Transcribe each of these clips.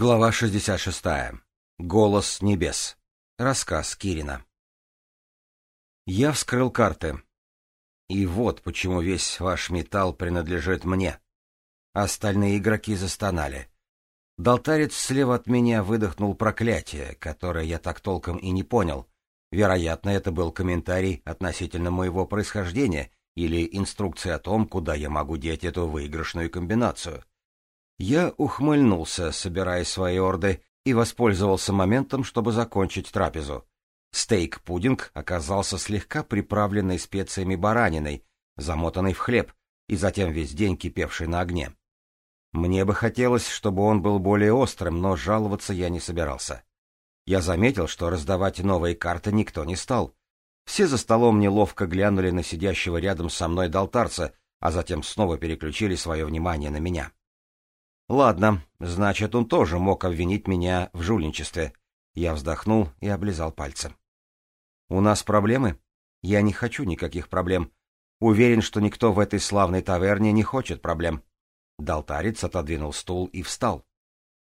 Глава 66. Голос небес. Рассказ Кирина. Я вскрыл карты. И вот почему весь ваш металл принадлежит мне. Остальные игроки застонали. Долтарец слева от меня выдохнул проклятие, которое я так толком и не понял. Вероятно, это был комментарий относительно моего происхождения или инструкция о том, куда я могу деть эту выигрышную комбинацию. Я ухмыльнулся, собирая свои орды, и воспользовался моментом, чтобы закончить трапезу. Стейк-пудинг оказался слегка приправленной специями бараниной, замотанной в хлеб, и затем весь день кипевший на огне. Мне бы хотелось, чтобы он был более острым, но жаловаться я не собирался. Я заметил, что раздавать новые карты никто не стал. Все за столом неловко глянули на сидящего рядом со мной долтарца, а затем снова переключили свое внимание на меня. — Ладно, значит, он тоже мог обвинить меня в жульничестве. Я вздохнул и облизал пальцы. У нас проблемы? Я не хочу никаких проблем. Уверен, что никто в этой славной таверне не хочет проблем. Долтарец отодвинул стул и встал.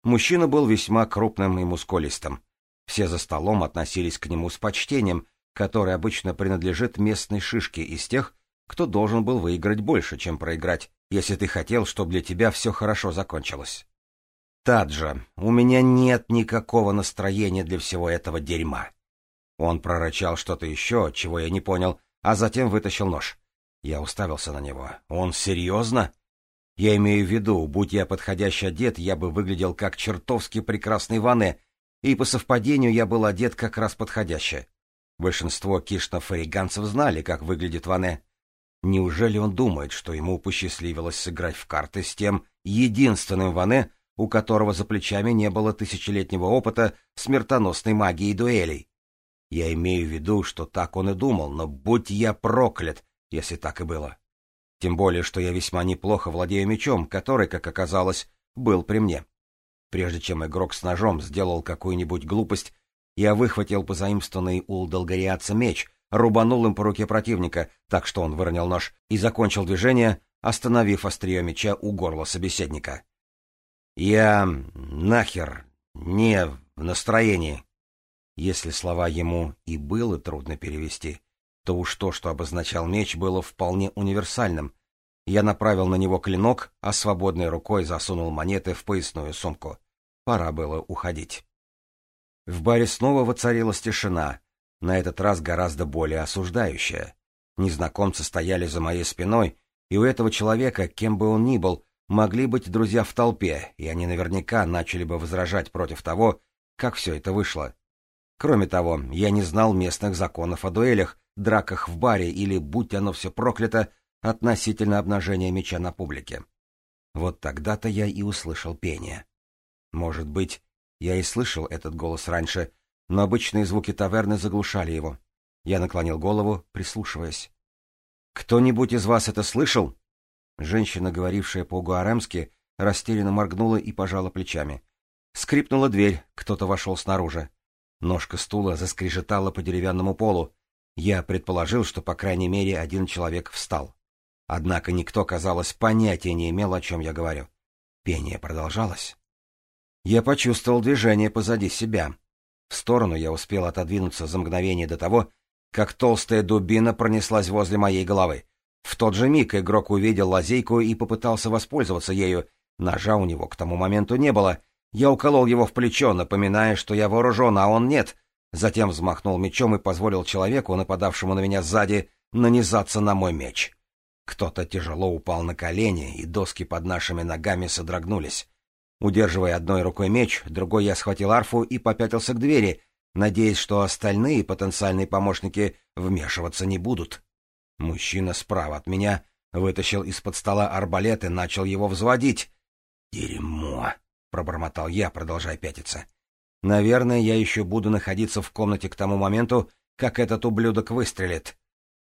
Мужчина был весьма крупным и мускулистым. Все за столом относились к нему с почтением, которое обычно принадлежит местной шишке из тех, кто должен был выиграть больше, чем проиграть, если ты хотел, чтобы для тебя все хорошо закончилось. Таджа, у меня нет никакого настроения для всего этого дерьма. Он прорычал что-то еще, чего я не понял, а затем вытащил нож. Я уставился на него. Он серьезно? Я имею в виду, будь я подходящий одет, я бы выглядел как чертовски прекрасный Ване, и по совпадению я был одет как раз подходяще. Большинство кишнофариганцев знали, как выглядит Ване. Неужели он думает, что ему посчастливилось сыграть в карты с тем единственным Ване, у которого за плечами не было тысячелетнего опыта смертоносной магии и дуэлей? Я имею в виду, что так он и думал, но будь я проклят, если так и было. Тем более, что я весьма неплохо владею мечом, который, как оказалось, был при мне. Прежде чем игрок с ножом сделал какую-нибудь глупость, я выхватил позаимствованный у долгориаца меч — рубанул им по руке противника, так что он выронил нож и закончил движение, остановив острие меча у горла собеседника. «Я... нахер... не в настроении». Если слова ему и было трудно перевести, то уж то, что обозначал меч, было вполне универсальным. Я направил на него клинок, а свободной рукой засунул монеты в поясную сумку. Пора было уходить. В баре снова воцарилась тишина, на этот раз гораздо более осуждающее. Незнакомцы стояли за моей спиной, и у этого человека, кем бы он ни был, могли быть друзья в толпе, и они наверняка начали бы возражать против того, как все это вышло. Кроме того, я не знал местных законов о дуэлях, драках в баре или, будь оно все проклято, относительно обнажения меча на публике. Вот тогда-то я и услышал пение. Может быть, я и слышал этот голос раньше, но обычные звуки таверны заглушали его. Я наклонил голову, прислушиваясь. «Кто-нибудь из вас это слышал?» Женщина, говорившая по-гуаремски, растерянно моргнула и пожала плечами. Скрипнула дверь, кто-то вошел снаружи. Ножка стула заскрежетала по деревянному полу. Я предположил, что по крайней мере один человек встал. Однако никто, казалось, понятия не имел, о чем я говорю. Пение продолжалось. Я почувствовал движение позади себя. В сторону я успел отодвинуться за мгновение до того, как толстая дубина пронеслась возле моей головы. В тот же миг игрок увидел лазейку и попытался воспользоваться ею. Ножа у него к тому моменту не было. Я уколол его в плечо, напоминая, что я вооружен, а он нет. Затем взмахнул мечом и позволил человеку, нападавшему на меня сзади, нанизаться на мой меч. Кто-то тяжело упал на колени, и доски под нашими ногами содрогнулись. Удерживая одной рукой меч, другой я схватил арфу и попятился к двери, надеясь, что остальные потенциальные помощники вмешиваться не будут. Мужчина справа от меня вытащил из-под стола арбалет и начал его взводить. «Дерьмо!» — пробормотал я, продолжая пятиться. «Наверное, я еще буду находиться в комнате к тому моменту, как этот ублюдок выстрелит».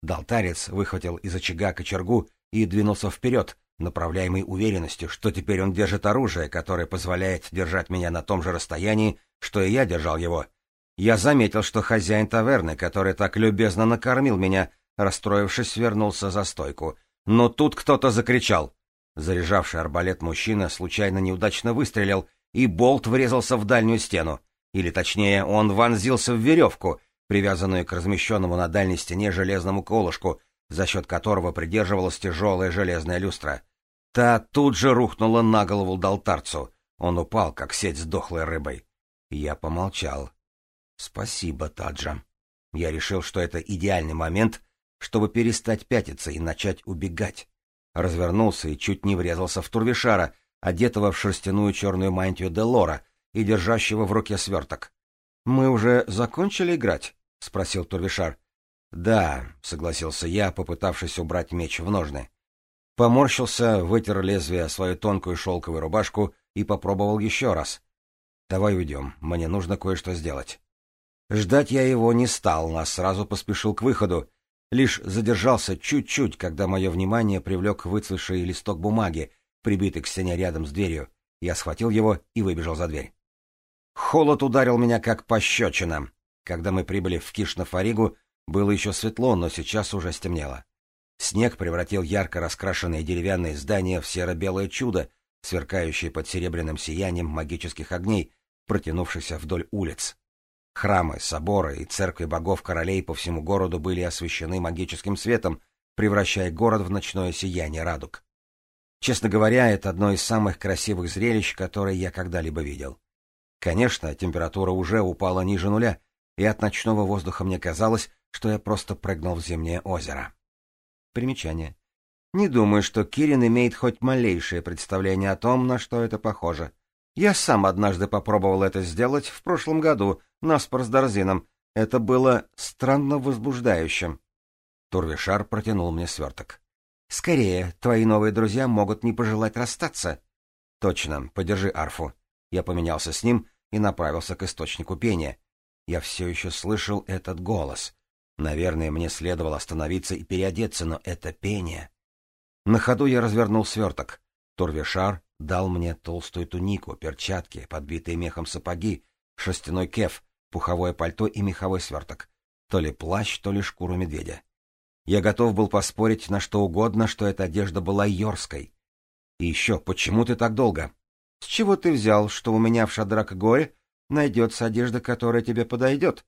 Долтарец выхватил из очага кочергу и двинулся вперед, направляемый уверенностью, что теперь он держит оружие, которое позволяет держать меня на том же расстоянии, что и я держал его. Я заметил, что хозяин таверны, который так любезно накормил меня, расстроившись, вернулся за стойку. Но тут кто-то закричал. Заряжавший арбалет мужчина случайно неудачно выстрелил, и болт врезался в дальнюю стену. Или точнее, он вонзился в веревку, привязанную к размещенному на дальней стене железному колышку — за счет которого придерживалась тяжелая железная люстра. Та тут же рухнула на голову долтарцу. Он упал, как сеть с дохлой рыбой. Я помолчал. «Спасибо, Таджа». Я решил, что это идеальный момент, чтобы перестать пятиться и начать убегать. Развернулся и чуть не врезался в турвишара, одетого в шерстяную черную мантию Делора и держащего в руке сверток. «Мы уже закончили играть?» — спросил турвишар. «Да», — согласился я, попытавшись убрать меч в ножны. Поморщился, вытер лезвие о свою тонкую шелковую рубашку и попробовал еще раз. «Давай уйдем, мне нужно кое-что сделать». Ждать я его не стал, а сразу поспешил к выходу. Лишь задержался чуть-чуть, когда мое внимание привлек выцветший листок бумаги, прибитый к стене рядом с дверью. Я схватил его и выбежал за дверь. Холод ударил меня как пощечина. Когда мы прибыли в Кишнафаригу, было еще светло, но сейчас уже стемнело. Снег превратил ярко раскрашенные деревянные здания в серо-белое чудо, сверкающее под серебряным сиянием магических огней, протянувшихся вдоль улиц. Храмы, соборы и церкви богов-королей по всему городу были освещены магическим светом, превращая город в ночное сияние радуг. Честно говоря, это одно из самых красивых зрелищ, которые я когда-либо видел. Конечно, температура уже упала ниже нуля, и от ночного воздуха мне казалось, что я просто прыгнул в зимнее озеро. Примечание. Не думаю, что Кирин имеет хоть малейшее представление о том, на что это похоже. Я сам однажды попробовал это сделать в прошлом году, на спор с Дарзином. Это было странно возбуждающим. Турвишар протянул мне сверток. «Скорее, твои новые друзья могут не пожелать расстаться». «Точно, подержи арфу». Я поменялся с ним и направился к источнику пения. Я все еще слышал этот голос. Наверное, мне следовало остановиться и переодеться, но это пение. На ходу я развернул сверток. Торвишар дал мне толстую тунику, перчатки, подбитые мехом сапоги, шерстяной кеф, пуховое пальто и меховой сверток. То ли плащ, то ли шкуру медведя. Я готов был поспорить на что угодно, что эта одежда была йорской. И еще, почему ты так долго? С чего ты взял, что у меня в Шадрак-Горе найдется одежда, которая тебе подойдет?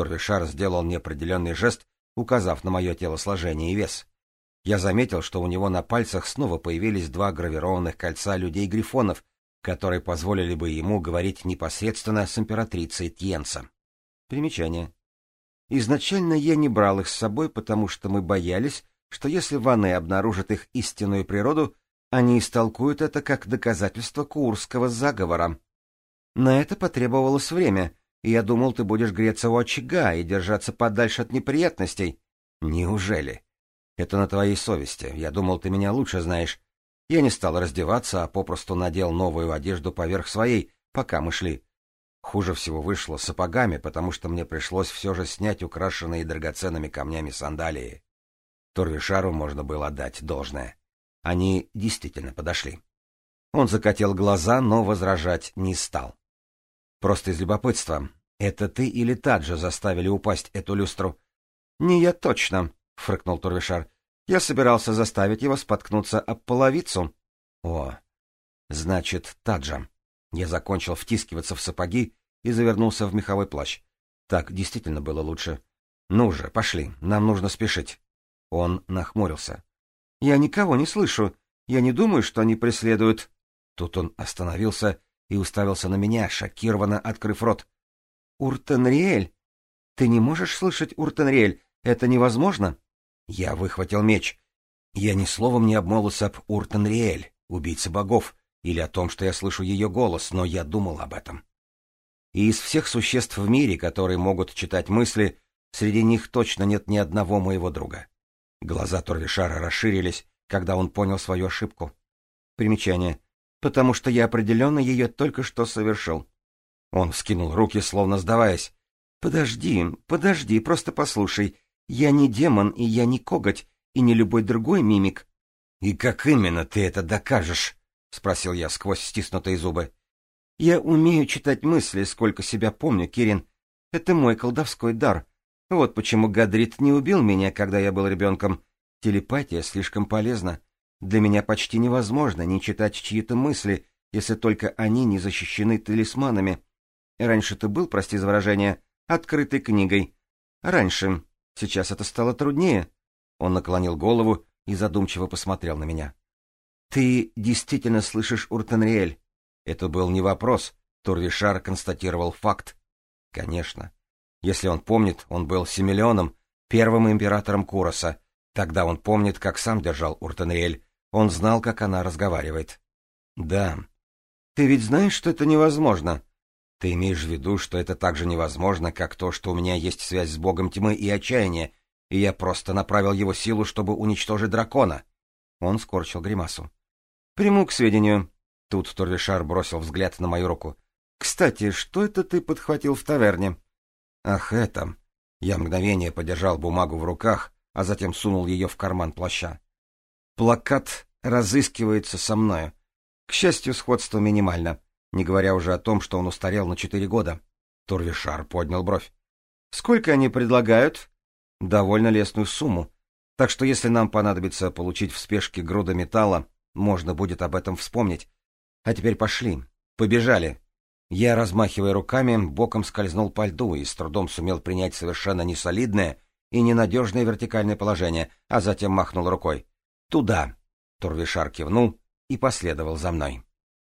Торвишар сделал неопределенный жест, указав на мое телосложение и вес. Я заметил, что у него на пальцах снова появились два гравированных кольца людей-грифонов, которые позволили бы ему говорить непосредственно с императрицей Тьенсом. Примечание. Изначально я не брал их с собой, потому что мы боялись, что если ваны обнаружат их истинную природу, они истолкуют это как доказательство курского заговора. На это потребовалось время, я думал, ты будешь греться у очага и держаться подальше от неприятностей. Неужели? Это на твоей совести. Я думал, ты меня лучше знаешь. Я не стал раздеваться, а попросту надел новую одежду поверх своей, пока мы шли. Хуже всего вышло с сапогами, потому что мне пришлось все же снять украшенные драгоценными камнями сандалии. Торвишару можно было отдать должное. Они действительно подошли. Он закатил глаза, но возражать не стал. Просто из любопытства. Это ты или Таджа заставили упасть эту люстру? — Не я точно, — фрыкнул Турвишар. — Я собирался заставить его споткнуться об половицу. — О, значит, Таджа. Я закончил втискиваться в сапоги и завернулся в меховой плащ. Так действительно было лучше. Ну же, пошли, нам нужно спешить. Он нахмурился. — Я никого не слышу. Я не думаю, что они преследуют... Тут он остановился и уставился на меня, шокированно открыв рот. «Уртенриэль? Ты не можешь слышать Уртенриэль? Это невозможно?» Я выхватил меч. Я ни словом не обмолвился об Уртенриэль, убийце богов, или о том, что я слышу ее голос, но я думал об этом. И из всех существ в мире, которые могут читать мысли, среди них точно нет ни одного моего друга. Глаза Турвишара расширились, когда он понял свою ошибку. Примечание потому что я определенно ее только что совершил. Он вскинул руки, словно сдаваясь. «Подожди, подожди, просто послушай. Я не демон, и я не коготь, и не любой другой мимик». «И как именно ты это докажешь?» — спросил я сквозь стиснутые зубы. «Я умею читать мысли, сколько себя помню, Кирин. Это мой колдовской дар. Вот почему Гадрит не убил меня, когда я был ребенком. Телепатия слишком полезна. Для меня почти невозможно не читать чьи-то мысли, если только они не защищены талисманами. Раньше ты был, прости за выражение, открытой книгой. Раньше. Сейчас это стало труднее. Он наклонил голову и задумчиво посмотрел на меня. «Ты действительно слышишь Уртенриэль?» Это был не вопрос. Турвишар констатировал факт. «Конечно. Если он помнит, он был Семилеоном, первым императором Куроса. Тогда он помнит, как сам держал Уртенриэль, он знал, как она разговаривает. «Да». «Ты ведь знаешь, что это невозможно?» «Ты имеешь в виду, что это так же невозможно, как то, что у меня есть связь с богом тьмы и отчаяния, и я просто направил его силу, чтобы уничтожить дракона?» Он скорчил гримасу. «Приму к сведению». Тут Турвишар бросил взгляд на мою руку. «Кстати, что это ты подхватил в таверне?» «Ах, это...» Я мгновение подержал бумагу в руках, а затем сунул ее в карман плаща плакат, разыскивается со мною. К счастью, сходство минимально, не говоря уже о том, что он устарел на четыре года. Турвишар поднял бровь. «Сколько они предлагают?» «Довольно лестную сумму. Так что если нам понадобится получить в спешке груда металла, можно будет об этом вспомнить. А теперь пошли. Побежали!» Я, размахивая руками, боком скользнул по льду и с трудом сумел принять совершенно несолидное и ненадежное вертикальное положение, а затем махнул рукой туда!» Турвишар кивнул и последовал за мной.